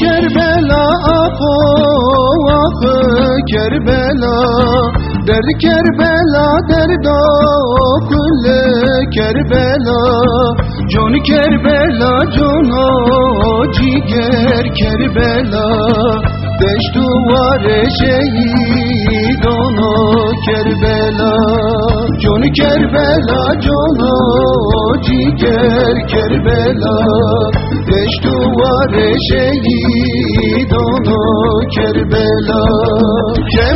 Kerbela ah oh, ah Kerbela. Derdi Kerbela derdo kulle Kerbela. Con Kerbela cono ciger Kerbela Beş duvare şehid onu Kerbela. Con Kerbela cono ciger Kerbela. Beş duvare şehid onu Kerbela. Kemme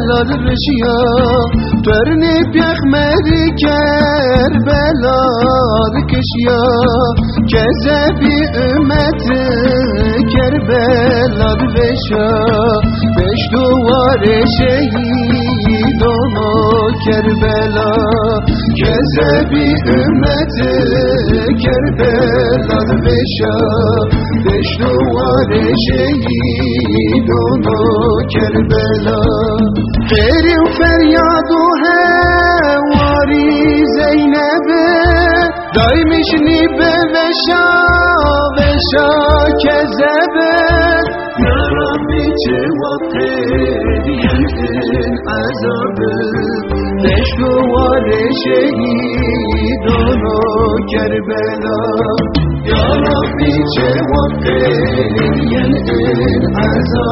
Kerbela rışya Ternip yakmedi Kerbela kışya Kezebi ümmeti Kerbela veşa Beş duvar şehid onu Kerbela. Kezebi ümmeti Kerbela veşa Beş duvar şehid onu Kerbela. Ferim شا كذبت يا ربي و يمكن عذابك دشوار شهيدان كربلا يا ربي توقد يمكن و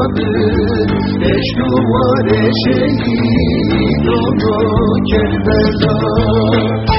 دشوار شهيدان كربلا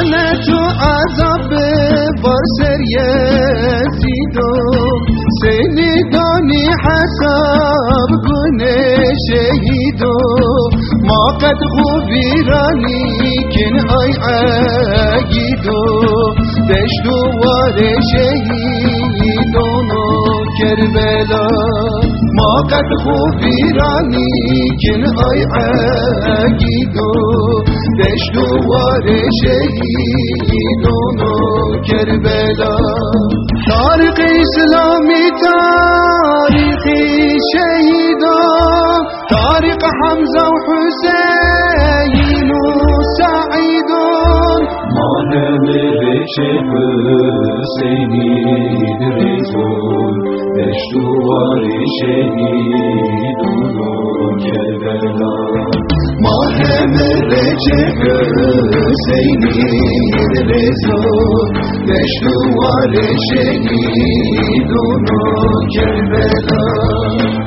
جان تو عذاب بر سر یزیدو سینی دانی حساب کن شهیدو ما قد خوبی رانی کن آی اگیدو دشتو وار شهید. طاقت خو ویرانی کن های عگی دو. دشت و شهید و کربلا. تاریخ اسلامی تاریخ شهیدا. تاریخ حمزه و حسین و سعید مانم رشب سیدی Beş duvarı şehid olur Kerbela. Mahreme Recep Hüseyin'in rezo Beş duvar şehid onu Kerbela